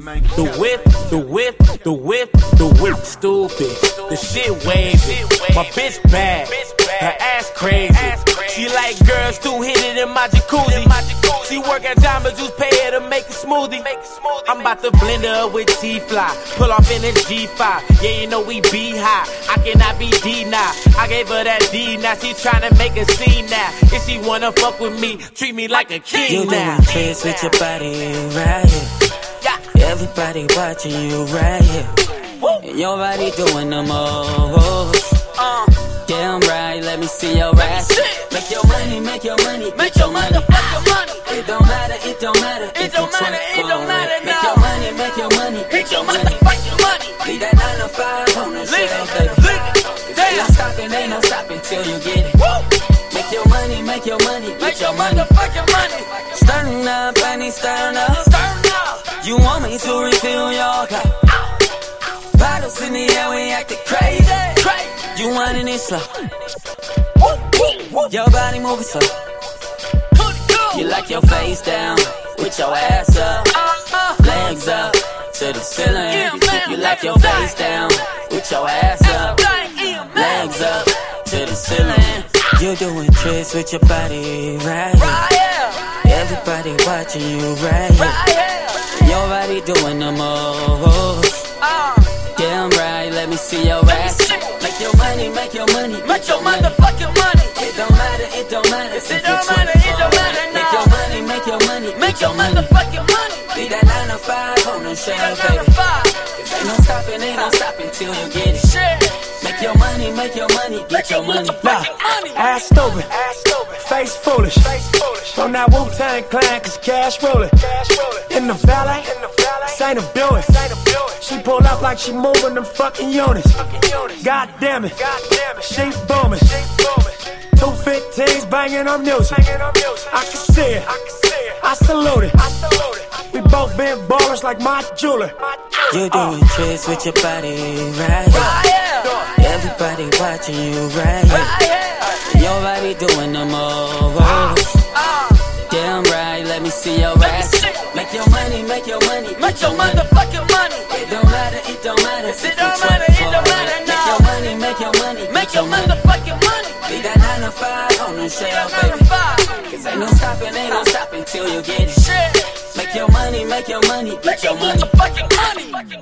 The whip, the whip, the whip, the whip, stupid. The shit wavy. My bitch bad, her ass crazy. She like girls too, hit it in my jacuzzi. She work at Jamba Juice, pay her to make a smoothie. I'm about to blend her up with T-Fly, pull off in a G5. Yeah, you know we be high. I cannot be D now. I gave her that D now. She tryna make a scene now. If she wanna fuck with me, treat me like a king You now. doing tricks with your body right here. Everybody watching you right here. And your body doing the most. Damn right, let me see your ass. Make your money, make your money, make your money. It don't matter, it don't matter. It don't matter, it don't matter Make now. your money, make your money, make your money. Leave that nine to five on the shelf, baby. Ain't no stopping, ain't no stopping till you get it. Make your money, make your money, make your money. Starting up, I need starting up. You want me to refill your cup? Bottles in the air, we acting crazy. You wanting it slow? Your body moving slow. You like your face down with your ass up, legs up to the ceiling. You like your face down with your ass up, legs up to the ceiling. You doing tricks with your body right here. Everybody watching you right ass. Make your money, make your money, make your motherfucking money. It don't matter, it don't matter. if It don't matter, it don't matter Make your money, make your money, make your money. Leave that nine to five on the shelf, baby. Cause ain't no stopping, ain't no stopping till you get it. Make your money, make your money, get your money. Nah, ass stupid, face foolish. On that Wu Tang clan, cause cash rolling. In the valley, Saint a Buick. She pull up like she moving them fucking units. God damn it, she booming. Two fifteens banging on music. I can see it, I salute it. We both been ballers like my jeweler. You doing uh. tricks with your body right here. Everybody watching you right Your body doing the most. Damn right, let me see your ass. Make your money, make your money, make your motherfucking money. It don't matter, it don't matter. you don't matter, it don't matter Make your money, make your money, make your motherfucking money. Leave that nine to five on the shelf, baby. Cause ain't no stopping, ain't no stopping till you get it. Make your money, make your money, get your motherfucking money.